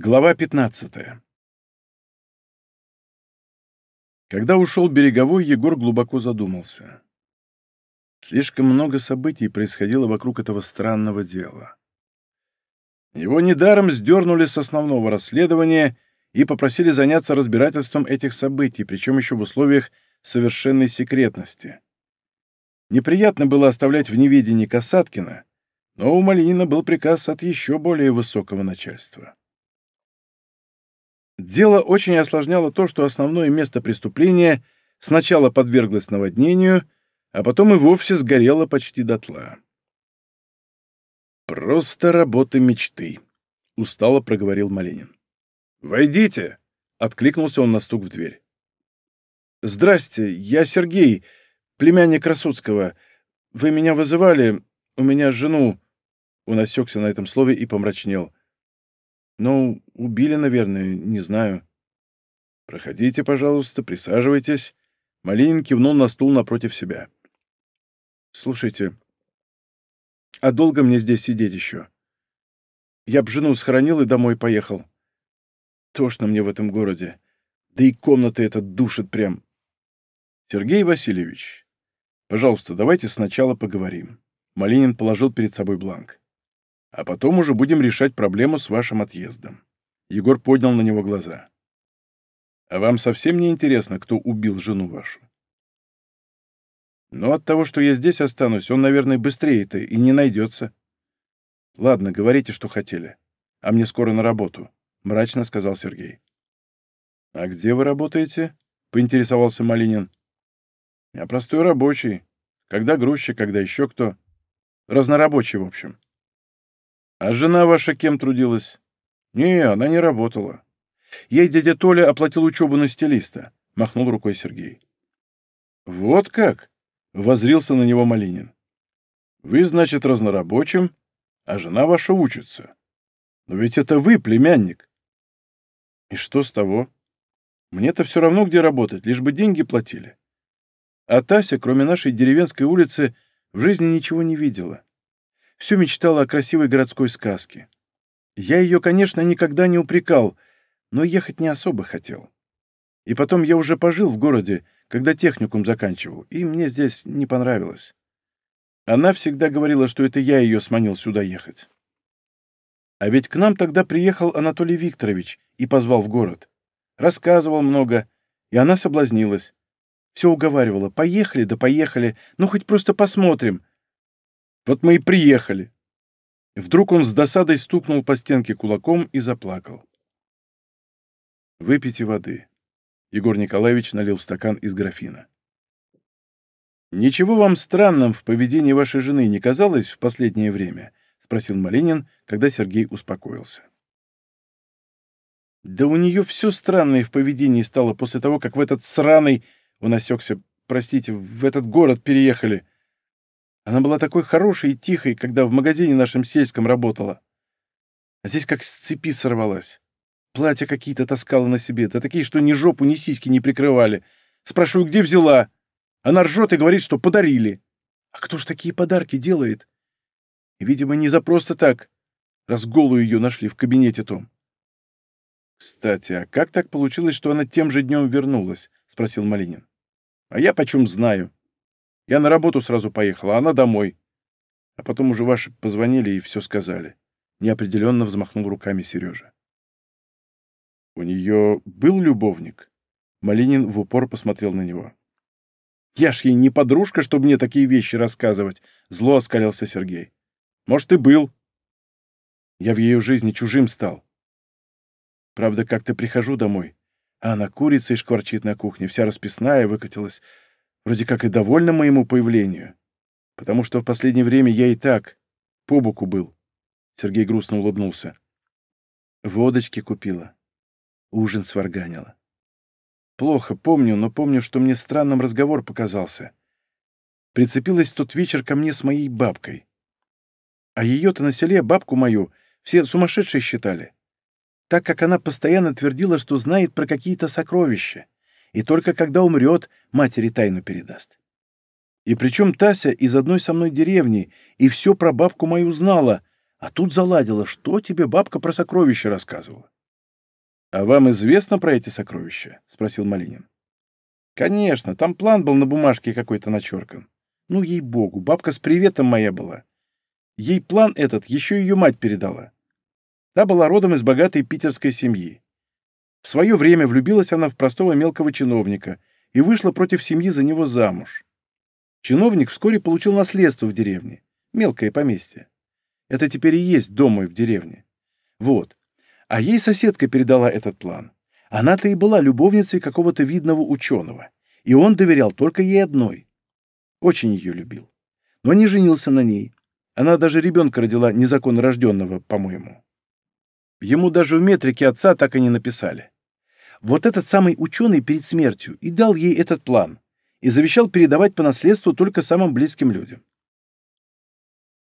Глава 15 Когда ушел Береговой, Егор глубоко задумался. Слишком много событий происходило вокруг этого странного дела. Его недаром сдернули с основного расследования и попросили заняться разбирательством этих событий, причем еще в условиях совершенной секретности. Неприятно было оставлять в неведении Касаткина, но у Малинина был приказ от еще более высокого начальства. Дело очень осложняло то, что основное место преступления сначала подверглось наводнению, а потом и вовсе сгорело почти дотла. «Просто работа мечты», — устало проговорил Малинин. «Войдите!» — откликнулся он на стук в дверь. «Здрасте, я Сергей, племянник Красудского. Вы меня вызывали, у меня жену...» Он осекся на этом слове и помрачнел. «Ну, убили, наверное, не знаю». «Проходите, пожалуйста, присаживайтесь». Малинин кивнул на стул напротив себя. «Слушайте, а долго мне здесь сидеть еще? Я б жену схоронил и домой поехал. Тошно мне в этом городе. Да и комната эта душит прям. Сергей Васильевич, пожалуйста, давайте сначала поговорим. Малинин положил перед собой бланк. А потом уже будем решать проблему с вашим отъездом. Егор поднял на него глаза. А вам совсем не интересно, кто убил жену вашу? Но от того, что я здесь останусь, он, наверное, быстрее-то и не найдется. Ладно, говорите, что хотели. А мне скоро на работу, — мрачно сказал Сергей. А где вы работаете? — поинтересовался Малинин. Я простой рабочий. Когда грузчик, когда еще кто. Разнорабочий, в общем. А жена ваша кем трудилась? Не, она не работала. Ей дядя Толя оплатил учебу на стилиста, — махнул рукой Сергей. Вот как? Возрился на него Малинин. «Вы, значит, разнорабочим, а жена ваша учится. Но ведь это вы, племянник». «И что с того? Мне-то все равно, где работать, лишь бы деньги платили. А Тася, кроме нашей деревенской улицы, в жизни ничего не видела. Все мечтала о красивой городской сказке. Я ее, конечно, никогда не упрекал, но ехать не особо хотел. И потом я уже пожил в городе, когда техникум заканчивал, и мне здесь не понравилось. Она всегда говорила, что это я ее сманил сюда ехать. А ведь к нам тогда приехал Анатолий Викторович и позвал в город. Рассказывал много, и она соблазнилась. Все уговаривала. Поехали, да поехали, ну хоть просто посмотрим. Вот мы и приехали. Вдруг он с досадой стукнул по стенке кулаком и заплакал. «Выпейте воды», Егор Николаевич налил в стакан из графина. «Ничего вам странным в поведении вашей жены не казалось в последнее время?» — спросил Малинин, когда Сергей успокоился. «Да у нее все странное в поведении стало после того, как в этот сраный...» Он осекся. «Простите, в этот город переехали. Она была такой хорошей и тихой, когда в магазине нашем сельском работала. А здесь как с цепи сорвалась. Платья какие-то таскала на себе, да такие, что ни жопу, ни сиськи не прикрывали. Спрашиваю, где взяла? Она ржет и говорит, что подарили. А кто ж такие подарки делает? И, видимо, не за просто так, раз голую ее нашли в кабинете том. «Кстати, а как так получилось, что она тем же днем вернулась?» — спросил Малинин. «А я почем знаю. Я на работу сразу поехала, она домой. А потом уже ваши позвонили и все сказали». Неопределенно взмахнул руками Сережа. «У нее был любовник?» Малинин в упор посмотрел на него. «Я ж ей не подружка, чтобы мне такие вещи рассказывать», — зло оскалился Сергей. «Может, и был. Я в ее жизни чужим стал. Правда, как-то прихожу домой, а она курица и шкварчит на кухне, вся расписная, выкатилась, вроде как и довольна моему появлению, потому что в последнее время я и так по боку был». Сергей грустно улыбнулся. «Водочки купила ужин сварганила. Плохо помню, но помню, что мне странным разговор показался. Прицепилась тот вечер ко мне с моей бабкой. А ее-то на селе, бабку мою, все сумасшедшие считали. Так как она постоянно твердила, что знает про какие-то сокровища, и только когда умрет, матери тайну передаст. И причем Тася из одной со мной деревни, и все про бабку мою знала, а тут заладила, что тебе бабка про сокровища рассказывала. «А вам известно про эти сокровища?» — спросил Малинин. «Конечно, там план был на бумажке какой-то начеркан. Ну, ей-богу, бабка с приветом моя была. Ей план этот еще ее мать передала. Та была родом из богатой питерской семьи. В свое время влюбилась она в простого мелкого чиновника и вышла против семьи за него замуж. Чиновник вскоре получил наследство в деревне, мелкое поместье. Это теперь и есть дом мой в деревне. Вот. А ей соседка передала этот план. Она-то и была любовницей какого-то видного ученого, и он доверял только ей одной. Очень ее любил. Но не женился на ней. Она даже ребенка родила незаконно рожденного, по-моему. Ему даже в метрике отца так и не написали. Вот этот самый ученый перед смертью и дал ей этот план, и завещал передавать по наследству только самым близким людям.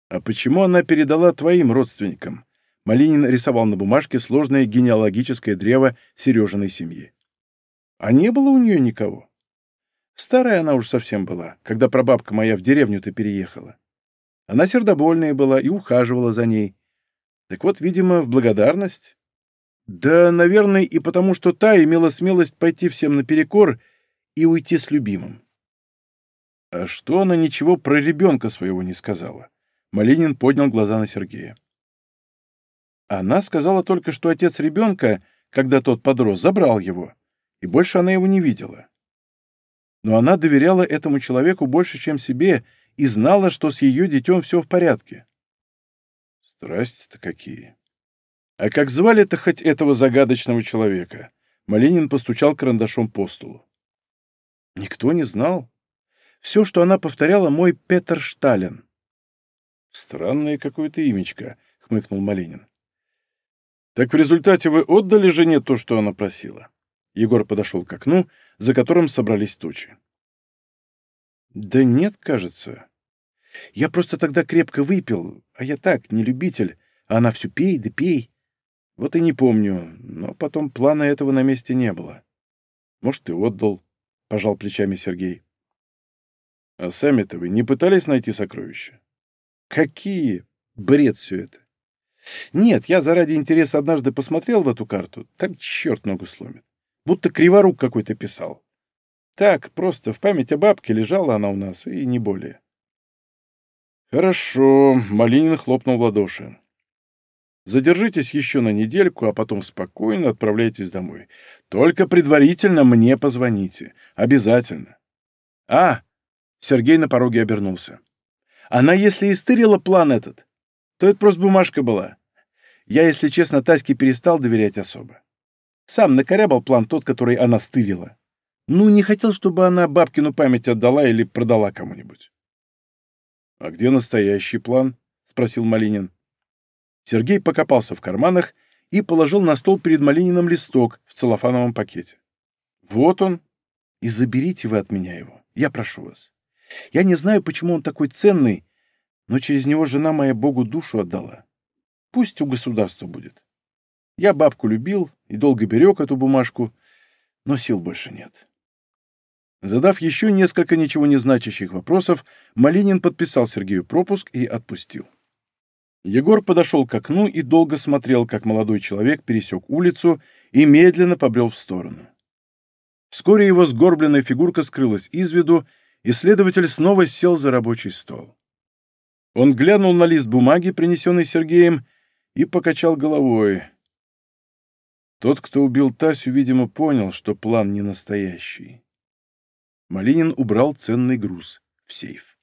«А почему она передала твоим родственникам?» Малинин рисовал на бумажке сложное генеалогическое древо Сережиной семьи. «А не было у нее никого. Старая она уж совсем была, когда прабабка моя в деревню-то переехала. Она сердобольная была и ухаживала за ней. Так вот, видимо, в благодарность. Да, наверное, и потому, что та имела смелость пойти всем наперекор и уйти с любимым. А что она ничего про ребенка своего не сказала? Малинин поднял глаза на Сергея. Она сказала только, что отец ребенка, когда тот подрос, забрал его, и больше она его не видела. Но она доверяла этому человеку больше, чем себе, и знала, что с ее детем все в порядке. Страсти-то какие! А как звали-то хоть этого загадочного человека? Малинин постучал карандашом по столу. Никто не знал. Все, что она повторяла, мой Петер Шталин. Странное какое-то имечко, хмыкнул Малинин. Так в результате вы отдали жене то, что она просила? Егор подошел к окну, за которым собрались тучи. Да нет, кажется. Я просто тогда крепко выпил, а я так, не любитель, а она все пей да пей. Вот и не помню, но потом плана этого на месте не было. Может, и отдал, — пожал плечами Сергей. А сами-то вы не пытались найти сокровища? Какие? Бред все это. Нет, я заради интереса однажды посмотрел в эту карту, там черт ногу сломит. Будто криворук какой-то писал. Так, просто в память о бабке лежала она у нас, и не более. Хорошо, Малинин хлопнул в ладоши. Задержитесь еще на недельку, а потом спокойно отправляйтесь домой. Только предварительно мне позвоните. Обязательно. А, Сергей на пороге обернулся. Она, если и стырила план этот, то это просто бумажка была. Я, если честно, Таське перестал доверять особо. Сам накорябал план тот, который она стырила. Ну, не хотел, чтобы она бабкину память отдала или продала кому-нибудь. — А где настоящий план? — спросил Малинин. Сергей покопался в карманах и положил на стол перед Малининым листок в целлофановом пакете. «Вот он. И заберите вы от меня его. Я прошу вас. Я не знаю, почему он такой ценный, но через него жена моя Богу душу отдала. Пусть у государства будет. Я бабку любил и долго берег эту бумажку, но сил больше нет. Задав еще несколько ничего не значащих вопросов, Малинин подписал Сергею пропуск и отпустил. Егор подошел к окну и долго смотрел, как молодой человек пересек улицу и медленно побрел в сторону. Вскоре его сгорбленная фигурка скрылась из виду, и следователь снова сел за рабочий стол. Он глянул на лист бумаги, принесенный Сергеем, и покачал головой. Тот, кто убил Тасю, видимо, понял, что план не настоящий. Малинин убрал ценный груз в сейф.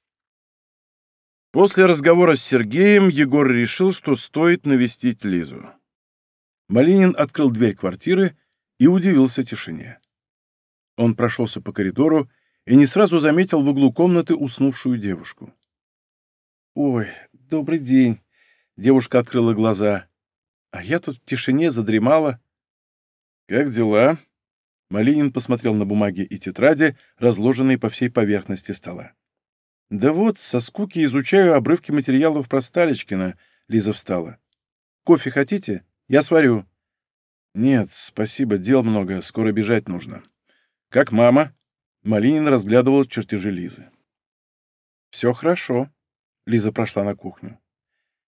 После разговора с Сергеем Егор решил, что стоит навестить Лизу. Малинин открыл дверь квартиры и удивился тишине. Он прошелся по коридору и не сразу заметил в углу комнаты уснувшую девушку. «Ой, добрый день!» Девушка открыла глаза. «А я тут в тишине задремала». «Как дела?» Малинин посмотрел на бумаги и тетради, разложенные по всей поверхности стола. «Да вот, со скуки изучаю обрывки материалов про Сталичкина», — Лиза встала. «Кофе хотите? Я сварю». «Нет, спасибо, дел много, скоро бежать нужно». «Как мама?» Малинин разглядывал чертежи Лизы. «Все хорошо», Лиза прошла на кухню.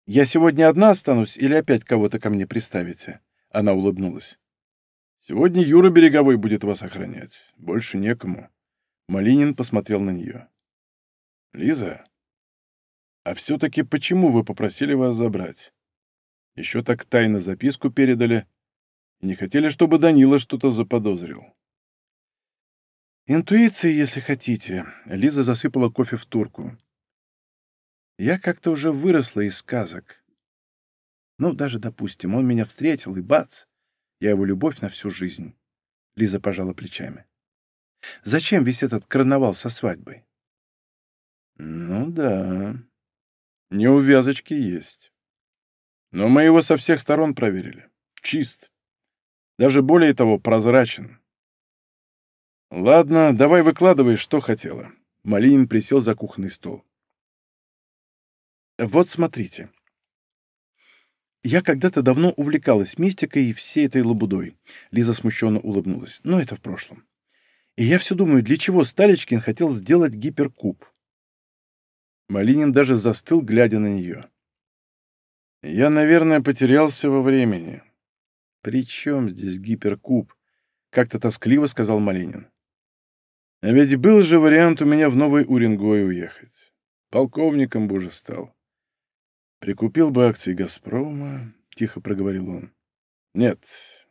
«Я сегодня одна останусь или опять кого-то ко мне приставите?» Она улыбнулась. Сегодня Юра Береговой будет вас охранять. Больше некому. Малинин посмотрел на нее. Лиза, а все-таки почему вы попросили вас забрать? Еще так тайно записку передали и не хотели, чтобы Данила что-то заподозрил. Интуиция, если хотите. Лиза засыпала кофе в турку. Я как-то уже выросла из сказок. Ну, даже, допустим, он меня встретил, и бац, я его любовь на всю жизнь. Лиза пожала плечами. Зачем весь этот карнавал со свадьбой? Ну да, неувязочки есть. Но мы его со всех сторон проверили. Чист. Даже более того, прозрачен. Ладно, давай выкладывай, что хотела. Малинин присел за кухонный стол. Вот смотрите. Я когда-то давно увлекалась мистикой и всей этой лабудой. Лиза смущенно улыбнулась. Но это в прошлом. И я все думаю, для чего Сталичкин хотел сделать гиперкуб? Малинин даже застыл, глядя на нее. Я, наверное, потерялся во времени. «При чем здесь гиперкуб?» — как-то тоскливо сказал Малинин. «А ведь был же вариант у меня в Новый Уренгой уехать. Полковником бы уже стал. Прикупил бы акции «Газпрома», — тихо проговорил он. Нет,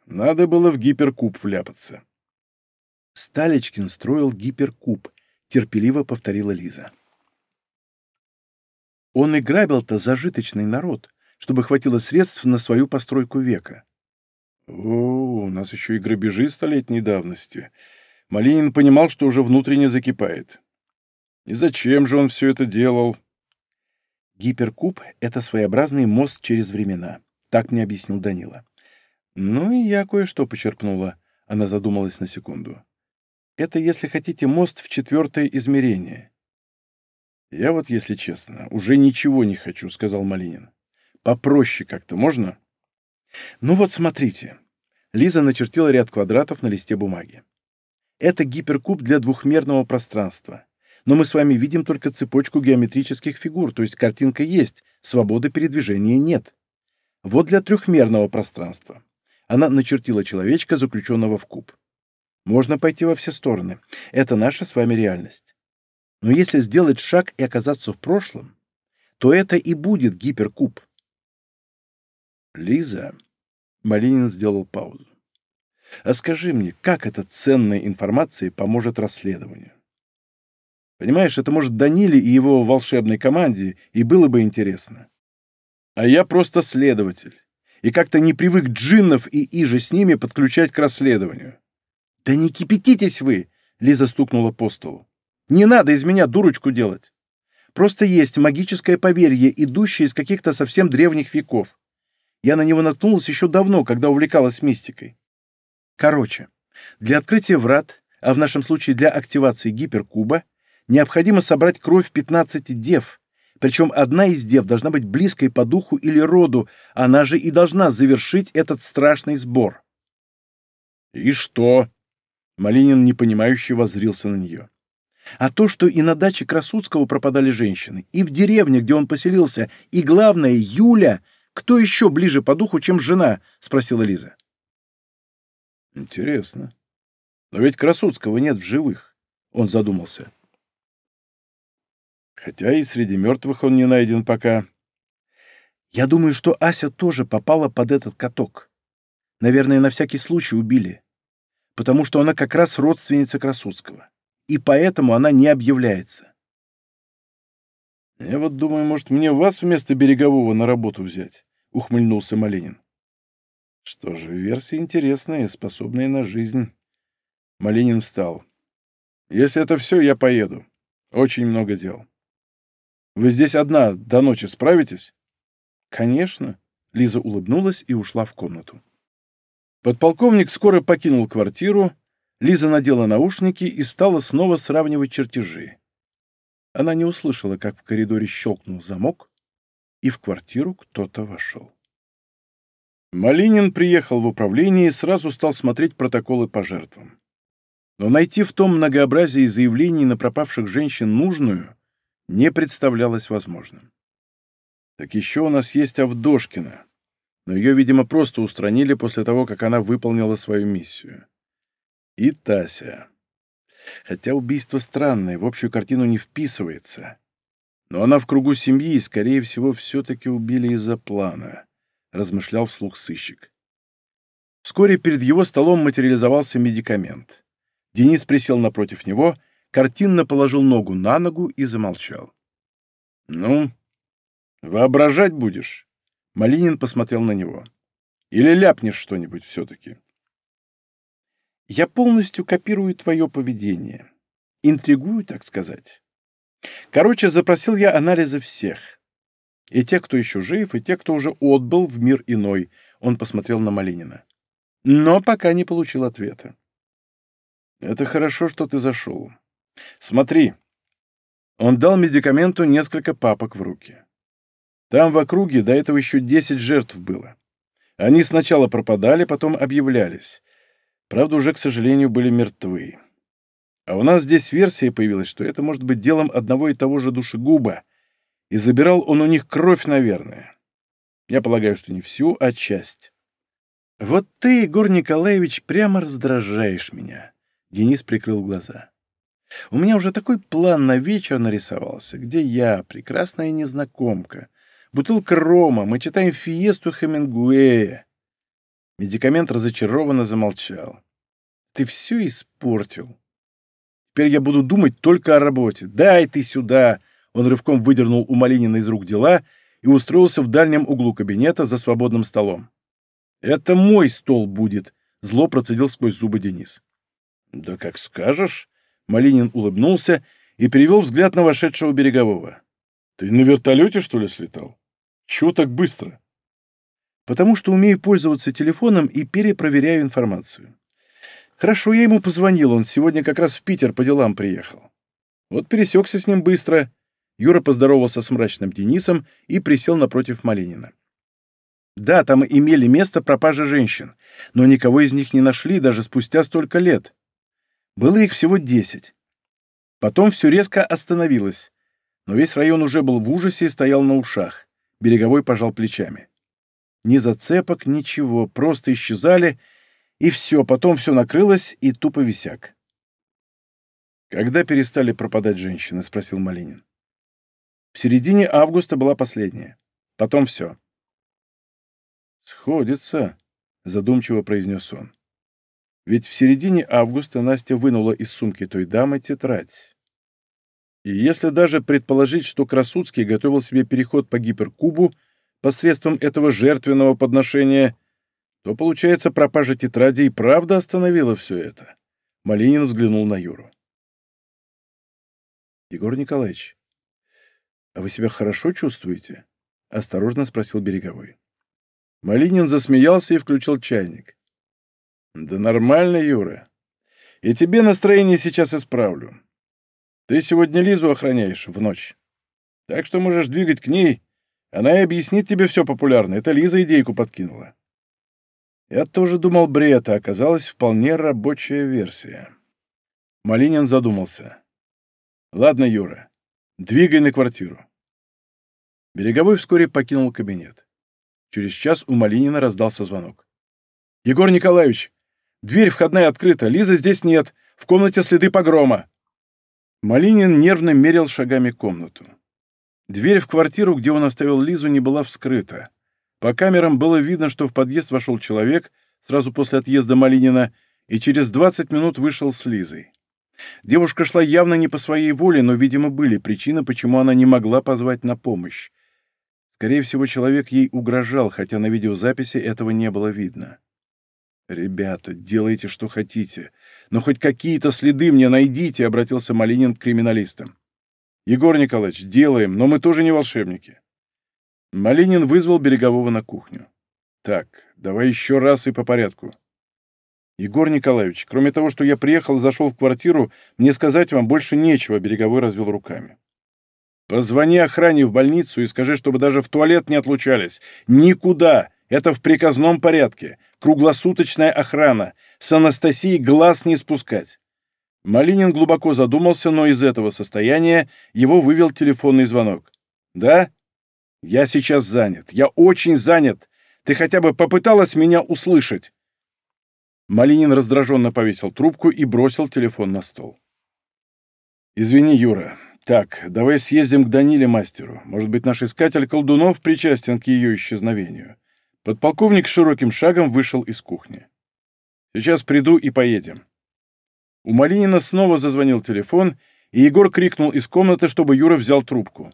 надо было в гиперкуб вляпаться. Сталичкин строил гиперкуб, терпеливо повторила Лиза. Он и грабил-то зажиточный народ, чтобы хватило средств на свою постройку века. О, у нас еще и грабежи столетней давности. Малинин понимал, что уже внутренне закипает. И зачем же он все это делал? Гиперкуб — это своеобразный мост через времена. Так мне объяснил Данила. Ну и я кое-что почерпнула. Она задумалась на секунду. Это, если хотите, мост в четвертое измерение. Я вот, если честно, уже ничего не хочу, сказал Малинин. Попроще как-то можно? Ну вот смотрите. Лиза начертила ряд квадратов на листе бумаги. Это гиперкуб для двухмерного пространства но мы с вами видим только цепочку геометрических фигур, то есть картинка есть, свободы передвижения нет. Вот для трехмерного пространства. Она начертила человечка, заключенного в куб. Можно пойти во все стороны. Это наша с вами реальность. Но если сделать шаг и оказаться в прошлом, то это и будет гиперкуб. Лиза, Малинин сделал паузу. А скажи мне, как эта ценная информация поможет расследованию? Понимаешь, это может Даниле и его волшебной команде, и было бы интересно. А я просто следователь, и как-то не привык джиннов и иже с ними подключать к расследованию. «Да не кипятитесь вы!» — Лиза стукнула по столу. «Не надо из меня дурочку делать. Просто есть магическое поверье, идущее из каких-то совсем древних веков. Я на него наткнулась еще давно, когда увлекалась мистикой. Короче, для открытия врат, а в нашем случае для активации гиперкуба, необходимо собрать кровь 15 дев, причем одна из дев должна быть близкой по духу или роду, она же и должна завершить этот страшный сбор. «И что?» — Малинин непонимающе воззрился на нее. «А то, что и на даче Красудского пропадали женщины, и в деревне, где он поселился, и, главное, Юля, кто еще ближе по духу, чем жена?» — спросила Лиза. «Интересно. Но ведь Красудского нет в живых», — он задумался. Хотя и среди мертвых он не найден пока. Я думаю, что Ася тоже попала под этот каток. Наверное, на всякий случай убили. Потому что она как раз родственница Красудского. И поэтому она не объявляется. Я вот думаю, может, мне вас вместо Берегового на работу взять, — ухмыльнулся Малинин. Что же, версия интересная, способная на жизнь. Малинин встал. Если это все, я поеду. Очень много дел. Вы здесь одна до ночи справитесь?» «Конечно», — Лиза улыбнулась и ушла в комнату. Подполковник скоро покинул квартиру, Лиза надела наушники и стала снова сравнивать чертежи. Она не услышала, как в коридоре щелкнул замок, и в квартиру кто-то вошел. Малинин приехал в управление и сразу стал смотреть протоколы по жертвам. Но найти в том многообразии заявлений на пропавших женщин нужную не представлялось возможным. Так еще у нас есть Авдошкина. но ее, видимо, просто устранили после того, как она выполнила свою миссию. И Тася. Хотя убийство странное, в общую картину не вписывается. Но она в кругу семьи, и, скорее всего, все-таки убили из-за плана, — размышлял вслух сыщик. Вскоре перед его столом материализовался медикамент. Денис присел напротив него, картинно положил ногу на ногу и замолчал. «Ну, воображать будешь?» Малинин посмотрел на него. «Или ляпнешь что-нибудь все-таки?» «Я полностью копирую твое поведение. Интригую, так сказать. Короче, запросил я анализы всех. И тех, кто еще жив, и тех, кто уже отбыл в мир иной». Он посмотрел на Малинина. Но пока не получил ответа. «Это хорошо, что ты зашел. Смотри, он дал медикаменту несколько папок в руки. Там в округе до этого еще 10 жертв было. Они сначала пропадали, потом объявлялись. Правда, уже, к сожалению, были мертвы. А у нас здесь версия появилась, что это может быть делом одного и того же душегуба, и забирал он у них кровь, наверное. Я полагаю, что не всю, а часть. Вот ты, Егор Николаевич, прямо раздражаешь меня. Денис прикрыл глаза. У меня уже такой план на вечер нарисовался, где я, прекрасная незнакомка, бутылка рома, мы читаем фиесту Хемингуэя. Медикамент разочарованно замолчал. Ты все испортил. Теперь я буду думать только о работе. Дай ты сюда. Он рывком выдернул у Малинина из рук дела и устроился в дальнем углу кабинета за свободным столом. «Это мой стол будет», — зло процедил сквозь зубы Денис. «Да как скажешь», Малинин улыбнулся и перевел взгляд на вошедшего берегового. «Ты на вертолете, что ли, слетал? Чего так быстро?» «Потому что умею пользоваться телефоном и перепроверяю информацию. Хорошо, я ему позвонил, он сегодня как раз в Питер по делам приехал. Вот пересекся с ним быстро». Юра поздоровался с мрачным Денисом и присел напротив Малинина. Да, там имели место пропажи женщин, но никого из них не нашли даже спустя столько лет. Было их всего десять. Потом все резко остановилось, но весь район уже был в ужасе и стоял на ушах. Береговой пожал плечами. Ни зацепок, ничего, просто исчезали, и все, потом все накрылось, и тупо висяк. «Когда перестали пропадать женщины?» — спросил Малинин. «В середине августа была последняя. Потом все». «Сходится», — задумчиво произнес он. Ведь в середине августа Настя вынула из сумки той дамы тетрадь. И если даже предположить, что Красуцкий готовил себе переход по гиперкубу посредством этого жертвенного подношения, то, получается, пропажа тетради и правда остановила все это. Малинин взглянул на Юру. «Егор Николаевич, а вы себя хорошо чувствуете?» — осторожно спросил Береговой. Малинин засмеялся и включил чайник. Да нормально, Юра. И тебе настроение сейчас исправлю. Ты сегодня Лизу охраняешь в ночь. Так что можешь двигать к ней. Она и объяснит тебе все популярно. Это Лиза идейку подкинула. Я тоже думал бред, а оказалась вполне рабочая версия. Малинин задумался. Ладно, Юра, двигай на квартиру. Береговой вскоре покинул кабинет. Через час у Малинина раздался звонок. «Егор Николаевич, Дверь входная открыта, Лизы здесь нет, в комнате следы погрома». Малинин нервно мерил шагами комнату. Дверь в квартиру, где он оставил Лизу, не была вскрыта. По камерам было видно, что в подъезд вошел человек сразу после отъезда Малинина и через 20 минут вышел с Лизой. Девушка шла явно не по своей воле, но, видимо, были причины, почему она не могла позвать на помощь. Скорее всего, человек ей угрожал, хотя на видеозаписи этого не было видно. «Ребята, делайте, что хотите, но хоть какие-то следы мне найдите», — обратился Малинин к криминалистам. «Егор Николаевич, делаем, но мы тоже не волшебники». Малинин вызвал Берегового на кухню. «Так, давай еще раз и по порядку». «Егор Николаевич, кроме того, что я приехал и зашел в квартиру, мне сказать вам больше нечего», — Береговой развел руками. «Позвони охране в больницу и скажи, чтобы даже в туалет не отлучались. Никуда! Это в приказном порядке. Круглосуточная охрана. С Анастасией глаз не спускать. Малинин глубоко задумался, но из этого состояния его вывел телефонный звонок. «Да? Я сейчас занят. Я очень занят. Ты хотя бы попыталась меня услышать?» Малинин раздраженно повесил трубку и бросил телефон на стол. «Извини, Юра. Так, давай съездим к Даниле мастеру. Может быть, наш искатель колдунов причастен к ее исчезновению». Подполковник широким шагом вышел из кухни. «Сейчас приду и поедем». У Малинина снова зазвонил телефон, и Егор крикнул из комнаты, чтобы Юра взял трубку.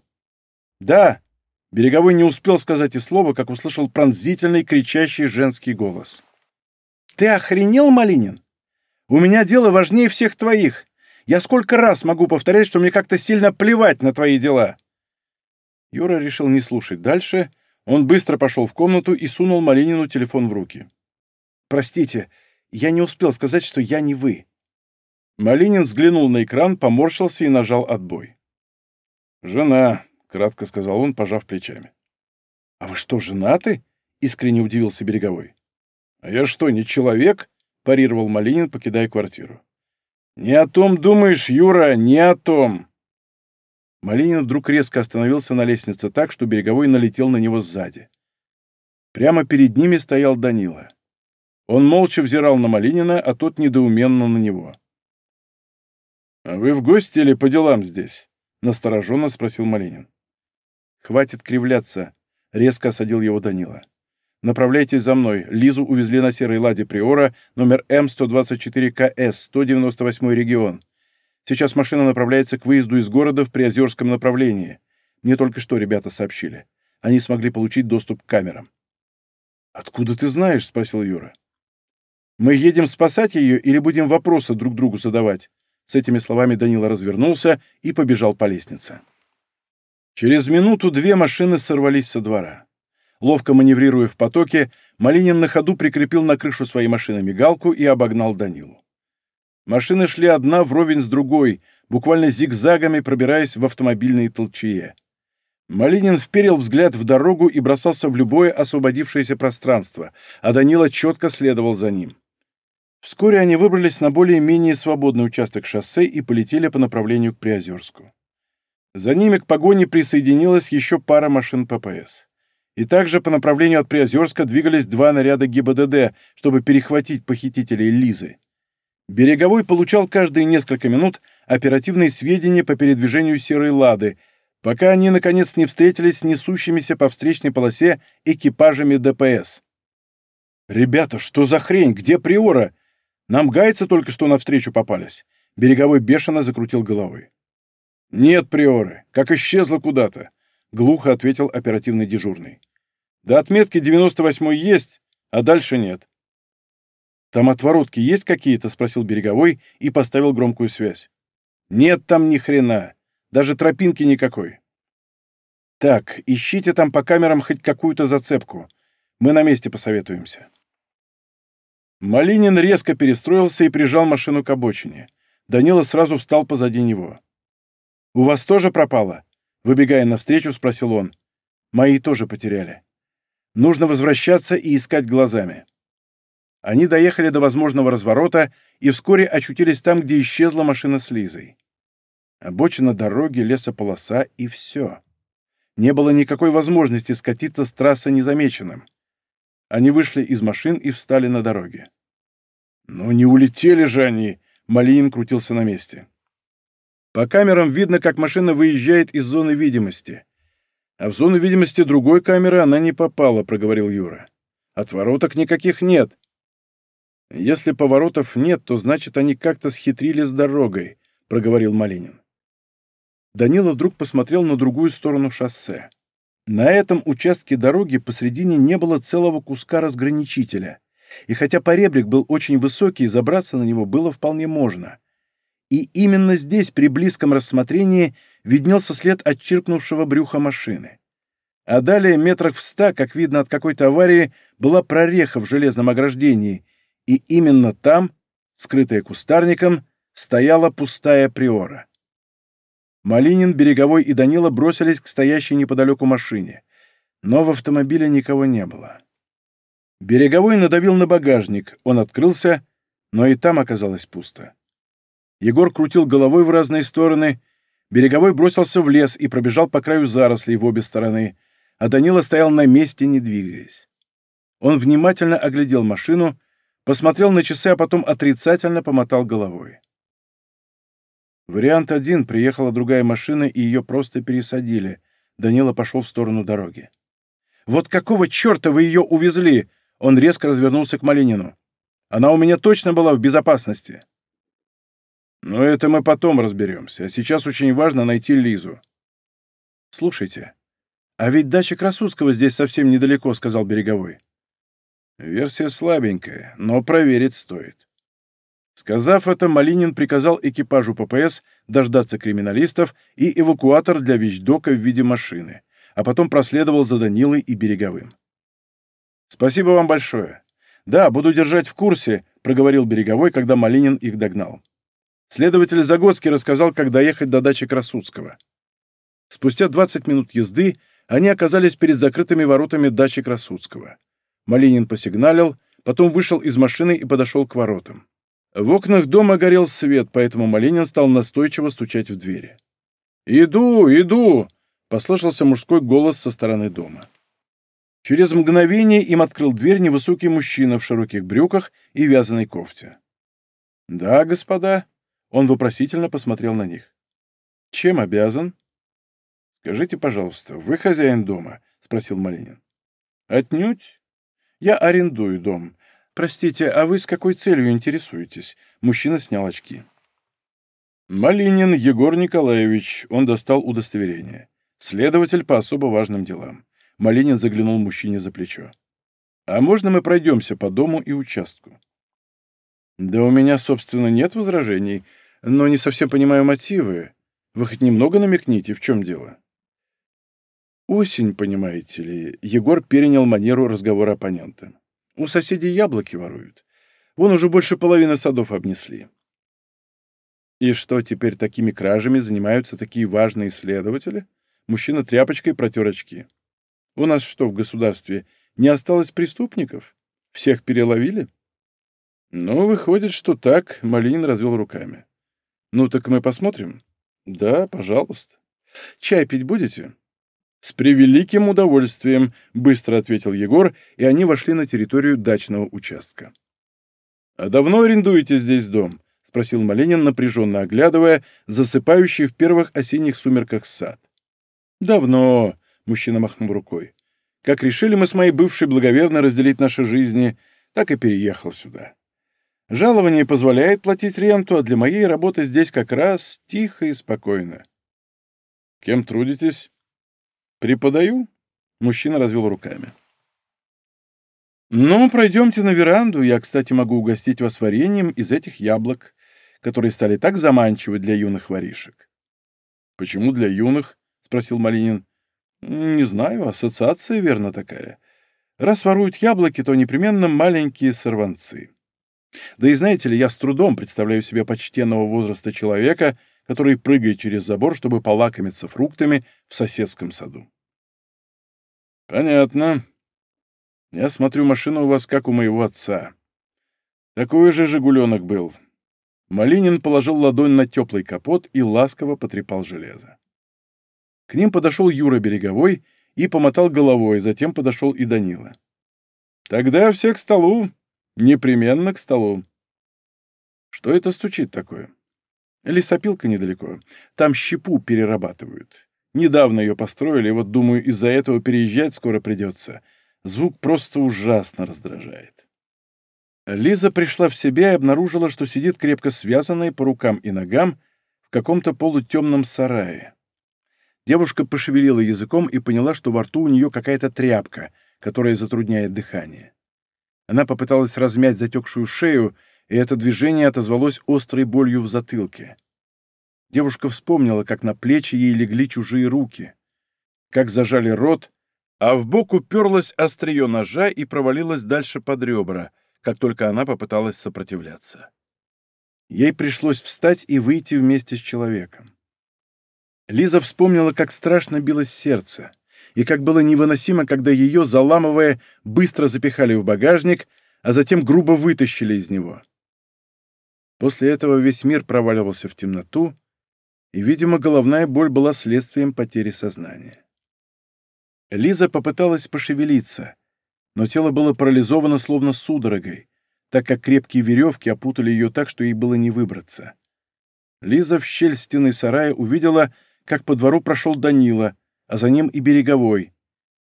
«Да!» Береговой не успел сказать и слова, как услышал пронзительный, кричащий женский голос. «Ты охренел, Малинин? У меня дело важнее всех твоих. Я сколько раз могу повторять, что мне как-то сильно плевать на твои дела?» Юра решил не слушать дальше. Он быстро пошел в комнату и сунул Малинину телефон в руки. «Простите, я не успел сказать, что я не вы». Малинин взглянул на экран, поморщился и нажал отбой. «Жена», — кратко сказал он, пожав плечами. «А вы что, женаты?» — искренне удивился Береговой. «А я что, не человек?» — парировал Малинин, покидая квартиру. «Не о том думаешь, Юра, не о том!» Малинин вдруг резко остановился на лестнице так, что Береговой налетел на него сзади. Прямо перед ними стоял Данила. Он молча взирал на Малинина, а тот недоуменно на него. «А вы в гости или по делам здесь?» — настороженно спросил Малинин. «Хватит кривляться», — резко осадил его Данила. Направляйтесь за мной. Лизу увезли на серой ладе Приора, номер М124КС, 198 регион. Сейчас машина направляется к выезду из города в Приозерском направлении. Мне только что ребята сообщили. Они смогли получить доступ к камерам. «Откуда ты знаешь?» — спросил Юра. «Мы едем спасать ее или будем вопросы друг другу задавать?» С этими словами Данила развернулся и побежал по лестнице. Через минуту две машины сорвались со двора. Ловко маневрируя в потоке, Малинин на ходу прикрепил на крышу своей машины мигалку и обогнал Данилу. Машины шли одна вровень с другой, буквально зигзагами пробираясь в автомобильные толчье. Малинин вперил взгляд в дорогу и бросался в любое освободившееся пространство, а Данила четко следовал за ним. Вскоре они выбрались на более-менее свободный участок шоссе и полетели по направлению к Приозерску. За ними к погоне присоединилась еще пара машин ППС и также по направлению от Приозерска двигались два наряда ГИБДД, чтобы перехватить похитителей Лизы. Береговой получал каждые несколько минут оперативные сведения по передвижению серой «Лады», пока они, наконец, не встретились с несущимися по встречной полосе экипажами ДПС. «Ребята, что за хрень? Где Приора? Нам гайцы только что навстречу попались». Береговой бешено закрутил головой. «Нет Приоры, как исчезла куда-то. — глухо ответил оперативный дежурный. «До отметки 98-й есть, а дальше нет». «Там отворотки есть какие-то?» — спросил Береговой и поставил громкую связь. «Нет там ни хрена. Даже тропинки никакой». «Так, ищите там по камерам хоть какую-то зацепку. Мы на месте посоветуемся». Малинин резко перестроился и прижал машину к обочине. Данила сразу встал позади него. «У вас тоже пропало?» Выбегая навстречу, спросил он. «Мои тоже потеряли. Нужно возвращаться и искать глазами». Они доехали до возможного разворота и вскоре очутились там, где исчезла машина с Лизой. Обочина дороги, лесополоса и все. Не было никакой возможности скатиться с трассы незамеченным. Они вышли из машин и встали на дороге. «Ну не улетели же они!» — Малинин крутился на месте. По камерам видно, как машина выезжает из зоны видимости. А в зону видимости другой камеры она не попала, проговорил Юра. Отвороток никаких нет. Если поворотов нет, то значит они как-то схитрили с дорогой, проговорил Малинин. Данила вдруг посмотрел на другую сторону шоссе. На этом участке дороги посредине не было целого куска разграничителя, и хотя поребрик был очень высокий, забраться на него было вполне можно — и именно здесь, при близком рассмотрении, виднелся след отчиркнувшего брюха машины. А далее, метрах в ста, как видно от какой-то аварии, была прореха в железном ограждении, и именно там, скрытая кустарником, стояла пустая приора. Малинин, Береговой и Данила бросились к стоящей неподалеку машине, но в автомобиле никого не было. Береговой надавил на багажник, он открылся, но и там оказалось пусто. Егор крутил головой в разные стороны. Береговой бросился в лес и пробежал по краю зарослей в обе стороны, а Данила стоял на месте, не двигаясь. Он внимательно оглядел машину, посмотрел на часы, а потом отрицательно помотал головой. Вариант один. Приехала другая машина, и ее просто пересадили. Данила пошел в сторону дороги. «Вот какого черта вы ее увезли?» Он резко развернулся к Малинину. «Она у меня точно была в безопасности». «Но это мы потом разберемся. А сейчас очень важно найти Лизу». «Слушайте, а ведь дача Красудского здесь совсем недалеко», — сказал Береговой. «Версия слабенькая, но проверить стоит». Сказав это, Малинин приказал экипажу ППС дождаться криминалистов и эвакуатор для вещдока в виде машины, а потом проследовал за Данилой и Береговым. «Спасибо вам большое. Да, буду держать в курсе», — проговорил Береговой, когда Малинин их догнал. Следователь Загодский рассказал, как доехать до дачи Красудского. Спустя 20 минут езды они оказались перед закрытыми воротами дачи Красудского. Малинин посигналил, потом вышел из машины и подошел к воротам. В окнах дома горел свет, поэтому Малинин стал настойчиво стучать в двери. «Иду, иду!» — послышался мужской голос со стороны дома. Через мгновение им открыл дверь невысокий мужчина в широких брюках и вязаной кофте. «Да, господа», — он вопросительно посмотрел на них. «Чем обязан?» «Скажите, пожалуйста, вы хозяин дома?» — спросил Малинин. «Отнюдь. Я арендую дом. Простите, а вы с какой целью интересуетесь?» Мужчина снял очки. «Малинин Егор Николаевич», — он достал удостоверение. «Следователь по особо важным делам». Малинин заглянул мужчине за плечо. «А можно мы пройдемся по дому и участку?» «Да у меня, собственно, нет возражений, но не совсем понимаю мотивы. Вы хоть немного намекните, в чем дело?» «Осень, понимаете ли», — Егор перенял манеру разговора оппонента. «У соседей яблоки воруют. Вон уже больше половины садов обнесли». «И что, теперь такими кражами занимаются такие важные исследователи?» Мужчина тряпочкой протер очки. У нас что, в государстве не осталось преступников? Всех переловили? Ну, выходит, что так, Малинин развел руками. Ну, так мы посмотрим? Да, пожалуйста. Чай пить будете? С превеликим удовольствием, быстро ответил Егор, и они вошли на территорию дачного участка. А давно арендуете здесь дом? спросил Малинин, напряженно оглядывая засыпающий в первых осенних сумерках сад. Давно, Мужчина махнул рукой. Как решили мы с моей бывшей благоверно разделить наши жизни, так и переехал сюда. Жалование позволяет платить ренту, а для моей работы здесь как раз тихо и спокойно. Кем трудитесь? Преподаю? Мужчина развел руками. «Ну, пройдемте на веранду. Я, кстати, могу угостить вас вареньем из этих яблок, которые стали так заманчивы для юных воришек». «Почему для юных?» — спросил Малинин. Не знаю, ассоциация верно такая. Раз воруют яблоки, то непременно маленькие сорванцы. Да и знаете ли, я с трудом представляю себе почтенного возраста человека, который прыгает через забор, чтобы полакомиться фруктами в соседском саду. Понятно. Я смотрю, машина у вас как у моего отца. Такой же «Жигуленок» был. Малинин положил ладонь на теплый капот и ласково потрепал железо. К ним подошел Юра Береговой и помотал головой, затем подошел и Данила. «Тогда все к столу. Непременно к столу». «Что это стучит такое?» «Лесопилка недалеко. Там щепу перерабатывают. Недавно ее построили, и вот, думаю, из-за этого переезжать скоро придется. Звук просто ужасно раздражает». Лиза пришла в себя и обнаружила, что сидит крепко связанная по рукам и ногам в каком-то полутемном сарае. Девушка пошевелила языком и поняла, что во рту у нее какая-то тряпка, которая затрудняет дыхание. Она попыталась размять затекшую шею, и это движение отозвалось острой болью в затылке. Девушка вспомнила, как на плечи ей легли чужие руки, как зажали рот, а в бок уперлась острие ножа и провалилась дальше под ребра, как только она попыталась сопротивляться. Ей пришлось встать и выйти вместе с человеком. Лиза вспомнила, как страшно билось сердце, и как было невыносимо, когда ее, заламывая, быстро запихали в багажник, а затем грубо вытащили из него. После этого весь мир проваливался в темноту, и, видимо, головная боль была следствием потери сознания. Лиза попыталась пошевелиться, но тело было парализовано словно судорогой, так как крепкие веревки опутали ее так, что ей было не выбраться. Лиза в щель стены сарая увидела, как по двору прошел Данила, а за ним и Береговой.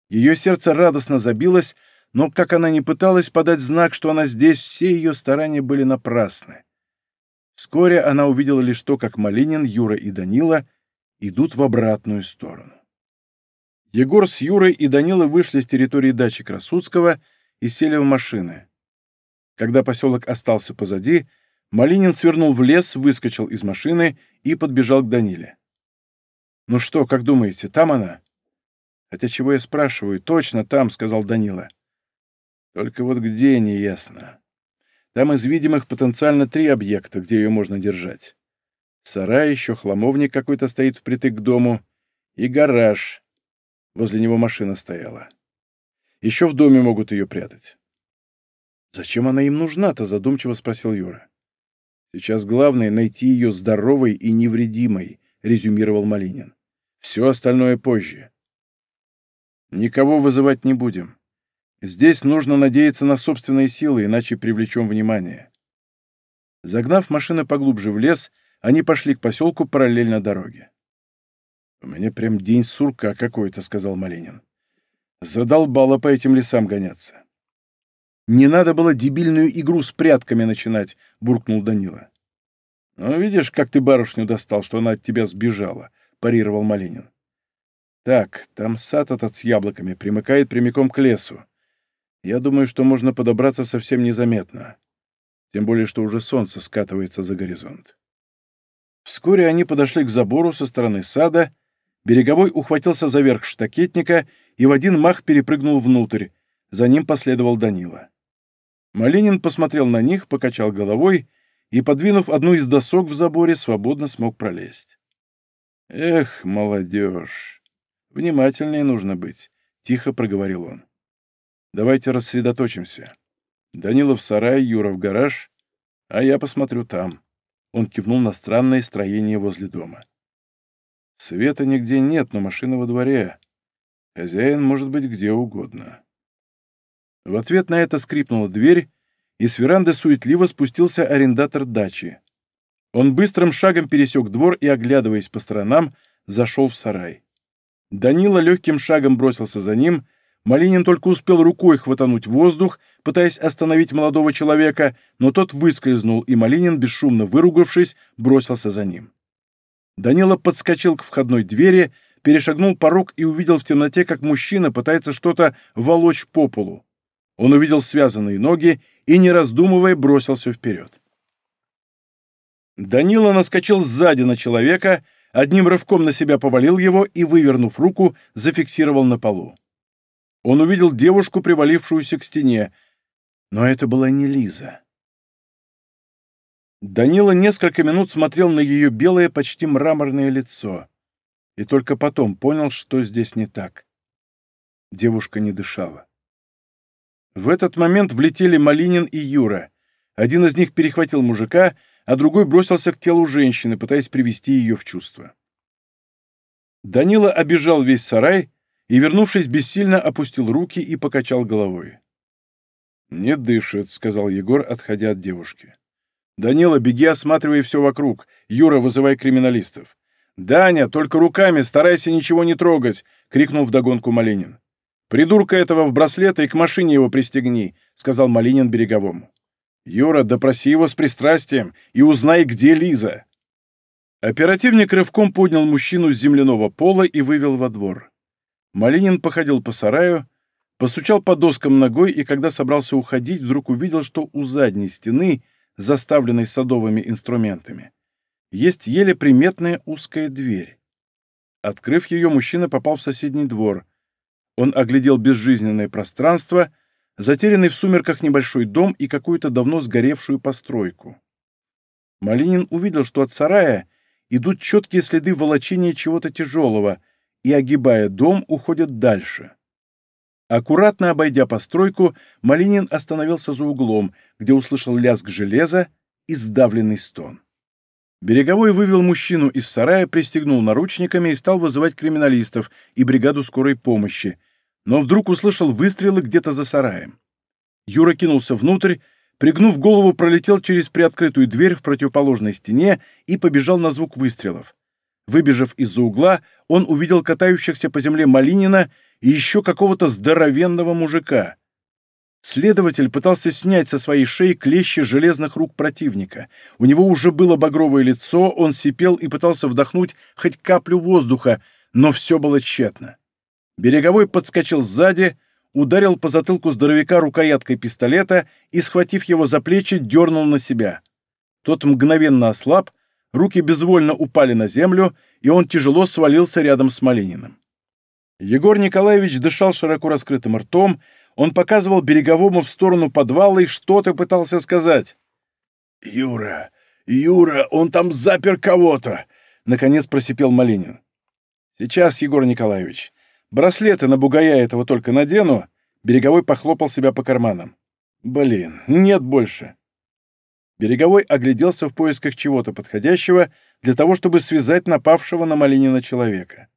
Ее сердце радостно забилось, но, как она не пыталась подать знак, что она здесь, все ее старания были напрасны. Вскоре она увидела лишь то, как Малинин, Юра и Данила идут в обратную сторону. Егор с Юрой и Данила вышли с территории дачи Красудского и сели в машины. Когда поселок остался позади, Малинин свернул в лес, выскочил из машины и подбежал к Даниле. «Ну что, как думаете, там она?» «Хотя чего я спрашиваю? Точно там», — сказал Данила. «Только вот где, не ясно. Там из видимых потенциально три объекта, где ее можно держать. Сарай, еще хламовник какой-то стоит впритык к дому, и гараж. Возле него машина стояла. Еще в доме могут ее прятать. «Зачем она им нужна-то?» — задумчиво спросил Юра. «Сейчас главное — найти ее здоровой и невредимой», — резюмировал Малинин. «Все остальное позже». «Никого вызывать не будем. Здесь нужно надеяться на собственные силы, иначе привлечем внимание». Загнав машины поглубже в лес, они пошли к поселку параллельно дороге. «У меня прям день сурка какой-то», — сказал Малинин. «Задолбало по этим лесам гоняться». «Не надо было дебильную игру с прятками начинать», — буркнул Данила. «Ну, видишь, как ты барышню достал, что она от тебя сбежала», — парировал Малинин. «Так, там сад этот с яблоками примыкает прямиком к лесу. Я думаю, что можно подобраться совсем незаметно. Тем более, что уже солнце скатывается за горизонт». Вскоре они подошли к забору со стороны сада, Береговой ухватился за верх штакетника и в один мах перепрыгнул внутрь, за ним последовал Данила. Малинин посмотрел на них, покачал головой и, подвинув одну из досок в заборе, свободно смог пролезть. «Эх, молодежь! Внимательнее нужно быть», — тихо проговорил он. «Давайте рассредоточимся. Данила в сарай, Юра в гараж, а я посмотрю там». Он кивнул на странное строение возле дома. Света нигде нет, но машина во дворе. Хозяин может быть где угодно. В ответ на это скрипнула дверь, и с веранды суетливо спустился арендатор дачи. Он быстрым шагом пересек двор и, оглядываясь по сторонам, зашел в сарай. Данила легким шагом бросился за ним, Малинин только успел рукой хватануть воздух, пытаясь остановить молодого человека, но тот выскользнул, и Малинин, бесшумно выругавшись, бросился за ним. Данила подскочил к входной двери, перешагнул порог и увидел в темноте, как мужчина пытается что-то волочь по полу. Он увидел связанные ноги и, не раздумывая, бросился вперед. Данила наскочил сзади на человека, одним рывком на себя повалил его и, вывернув руку, зафиксировал на полу. Он увидел девушку, привалившуюся к стене, но это была не Лиза. Данила несколько минут смотрел на ее белое, почти мраморное лицо и только потом понял, что здесь не так. Девушка не дышала. В этот момент влетели Малинин и Юра. Один из них перехватил мужика, а другой бросился к телу женщины, пытаясь привести ее в чувство. Данила обежал весь сарай и, вернувшись, бессильно опустил руки и покачал головой. «Не дышит», — сказал Егор, отходя от девушки. «Данила, беги, осматривай все вокруг. Юра, вызывай криминалистов». «Даня, только руками, старайся ничего не трогать!» — крикнул вдогонку Малинин. «Придурка этого в браслет и к машине его пристегни», — сказал Малинин Береговому. «Юра, допроси его с пристрастием и узнай, где Лиза». Оперативник рывком поднял мужчину с земляного пола и вывел во двор. Малинин походил по сараю, постучал по доскам ногой и, когда собрался уходить, вдруг увидел, что у задней стены, заставленной садовыми инструментами, есть еле приметная узкая дверь. Открыв ее, мужчина попал в соседний двор. Он оглядел безжизненное пространство, затерянный в сумерках небольшой дом и какую-то давно сгоревшую постройку. Малинин увидел, что от сарая идут четкие следы волочения чего-то тяжелого, и, огибая дом, уходят дальше. Аккуратно обойдя постройку, Малинин остановился за углом, где услышал лязг железа и сдавленный стон. Береговой вывел мужчину из сарая, пристегнул наручниками и стал вызывать криминалистов и бригаду скорой помощи. но вдруг услышал выстрелы где-то за сараем. Юра кинулся внутрь, пригнув голову, пролетел через приоткрытую дверь в противоположной стене и побежал на звук выстрелов. Выбежав из-за угла, он увидел катающихся по земле Малинина и еще какого-то здоровенного мужика. Следователь пытался снять со своей шеи клещи железных рук противника. У него уже было багровое лицо, он сипел и пытался вдохнуть хоть каплю воздуха, но все было тщетно. Береговой подскочил сзади, ударил по затылку здоровяка рукояткой пистолета и, схватив его за плечи, дернул на себя. Тот мгновенно ослаб, руки безвольно упали на землю, и он тяжело свалился рядом с Малининым. Егор Николаевич дышал широко раскрытым ртом, он показывал береговому в сторону подвала и что-то пытался сказать. «Юра, Юра, он там запер кого-то!» — наконец просипел Малинин. «Сейчас, Егор Николаевич. Браслеты на бугая этого только надену». Береговой похлопал себя по карманам. «Блин, нет больше». Береговой огляделся в поисках чего-то подходящего для того, чтобы связать напавшего на Малинина человека.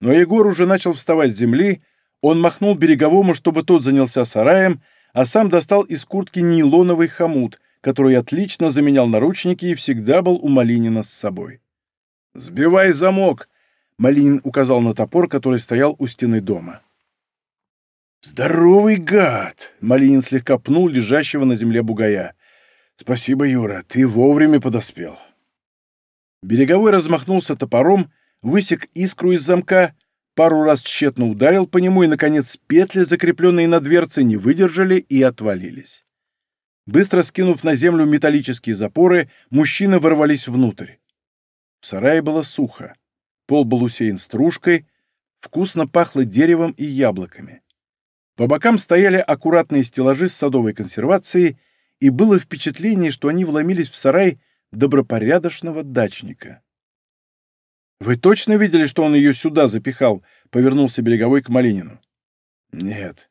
Но Егор уже начал вставать с земли, он махнул береговому, чтобы тот занялся сараем, а сам достал из куртки нейлоновый хомут, который отлично заменял наручники и всегда был у Малинина с собой. «Сбивай замок!» — Малинин указал на топор, который стоял у стены дома. «Здоровый гад!» — Малинин слегка пнул лежащего на земле бугая. «Спасибо, Юра, ты вовремя подоспел». Береговой размахнулся топором, высек искру из замка пару раз тщетно ударил по нему, и, наконец, петли, закрепленные на дверце, не выдержали и отвалились. Быстро скинув на землю металлические запоры, мужчины ворвались внутрь. В сарае было сухо. Пол был усеян стружкой, вкусно пахло деревом и яблоками. По бокам стояли аккуратные стеллажи с садовой консервацией, и было впечатление, что они вломились в сарай добропорядочного дачника. «Вы точно видели, что он ее сюда запихал?» — повернулся Береговой к Малинину. «Нет.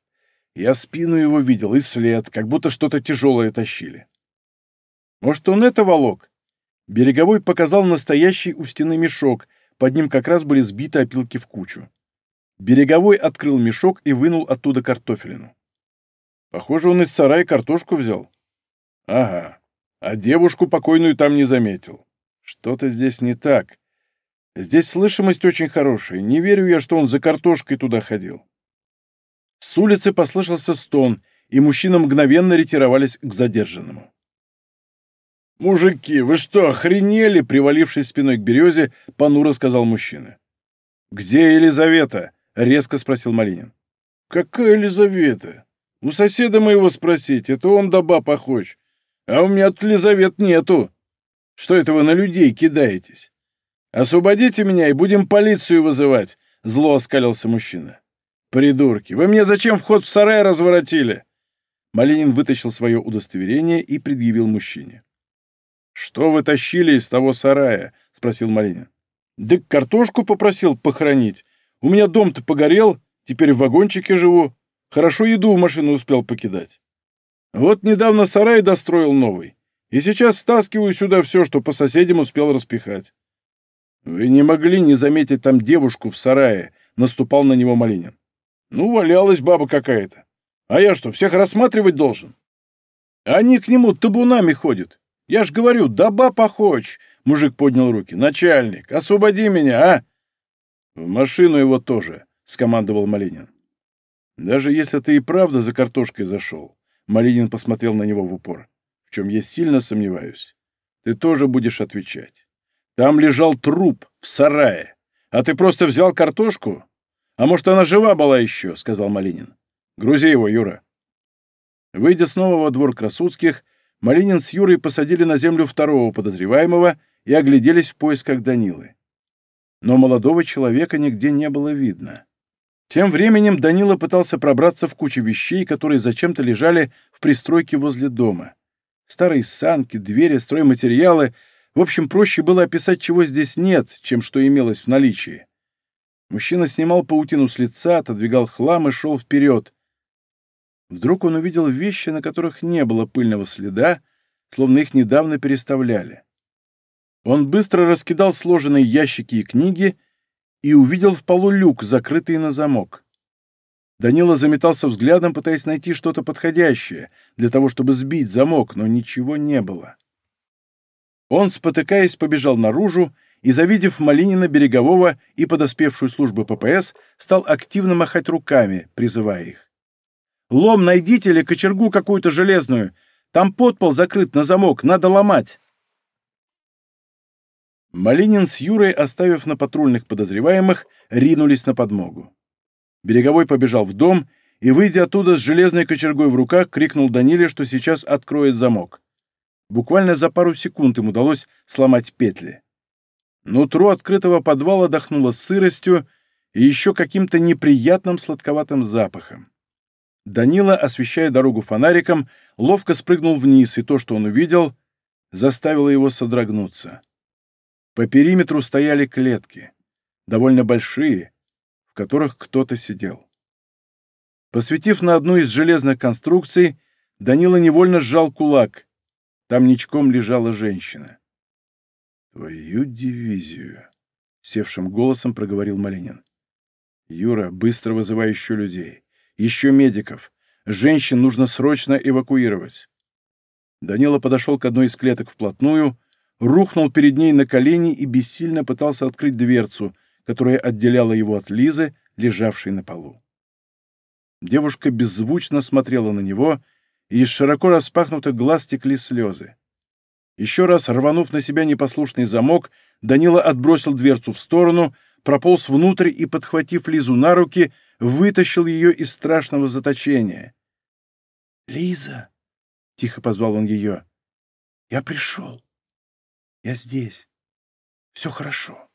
Я спину его видел и след, как будто что-то тяжелое тащили». «Может, он это волок?» Береговой показал настоящий у стены мешок, под ним как раз были сбиты опилки в кучу. Береговой открыл мешок и вынул оттуда картофелину. Похоже, он из сарая картошку взял. Ага. А девушку покойную там не заметил. Что-то здесь не так. Здесь слышимость очень хорошая. Не верю я, что он за картошкой туда ходил. С улицы послышался стон, и мужчины мгновенно ретировались к задержанному. «Мужики, вы что, охренели?» Привалившись спиной к березе, понуро сказал мужчина. «Где Елизавета?» — резко спросил Малинин. «Какая Елизавета? У соседа моего спросить, это он доба похож. А у меня тут Елизавет нету. Что это вы на людей кидаетесь? «Освободите меня и будем полицию вызывать!» — зло оскалился мужчина. «Придурки! Вы мне зачем вход в сарай разворотили?» Малинин вытащил свое удостоверение и предъявил мужчине. «Что вы тащили из того сарая?» — спросил Малинин. «Да картошку попросил похоронить. У меня дом-то погорел, теперь в вагончике живу. Хорошо еду в машину успел покидать. Вот недавно сарай достроил новый, и сейчас стаскиваю сюда все, что по соседям успел распихать. «Вы не могли не заметить там девушку в сарае», — наступал на него Малинин. «Ну, валялась баба какая-то. А я что, всех рассматривать должен?» «Они к нему табунами ходят. Я ж говорю, да баба хочь!» — мужик поднял руки. «Начальник, освободи меня, а!» «В машину его тоже», — скомандовал Малинин. «Даже если ты и правда за картошкой зашел», — Малинин посмотрел на него в упор, в чем я сильно сомневаюсь, — «ты тоже будешь отвечать. Там лежал труп в сарае. А ты просто взял картошку? А может, она жива была еще?» — сказал Малинин. «Грузи его, Юра». Выйдя снова во двор Красудских, Малинин с Юрой посадили на землю второго подозреваемого и огляделись в поисках Данилы. Но молодого человека нигде не было видно. Тем временем Данила пытался пробраться в кучу вещей, которые зачем-то лежали в пристройке возле дома. Старые санки, двери, стройматериалы — в общем, проще было описать, чего здесь нет, чем что имелось в наличии. Мужчина снимал паутину с лица, отодвигал хлам и шел вперед. Вдруг он увидел вещи, на которых не было пыльного следа, словно их недавно переставляли. Он быстро раскидал сложенные ящики и книги и увидел в полу люк, закрытый на замок. Данила заметался взглядом, пытаясь найти что-то подходящее для того, чтобы сбить замок, но ничего не было. Он, спотыкаясь, побежал наружу и, завидев Малинина, Берегового и подоспевшую службу ППС, стал активно махать руками, призывая их. «Лом найдите или кочергу какую-то железную! Там подпол закрыт на замок, надо ломать!» Малинин с Юрой, оставив на патрульных подозреваемых, ринулись на подмогу. Береговой побежал в дом и, выйдя оттуда с железной кочергой в руках, крикнул Даниле, что сейчас откроет замок. Буквально за пару секунд им удалось сломать петли. Нутро открытого подвала дохнуло сыростью и еще каким-то неприятным сладковатым запахом. Данила, освещая дорогу фонариком, ловко спрыгнул вниз, и то, что он увидел, заставило его содрогнуться. По периметру стояли клетки, довольно большие, в которых кто-то сидел. Посветив на одну из железных конструкций, Данила невольно сжал кулак. Там ничком лежала женщина. «Твою дивизию!» — севшим голосом проговорил Малинин. «Юра, быстро вызывай еще людей. Еще медиков. Женщин нужно срочно эвакуировать». Данила подошел к одной из клеток вплотную, рухнул перед ней на колени и бессильно пытался открыть дверцу, которая отделяла его от Лизы, лежавшей на полу. Девушка беззвучно смотрела на него, и из широко распахнутых глаз текли слезы. Еще раз рванув на себя непослушный замок, Данила отбросил дверцу в сторону, прополз внутрь и, подхватив Лизу на руки, вытащил ее из страшного заточения. «Лиза!» — тихо позвал он ее. «Я пришел. Я здесь. Все хорошо».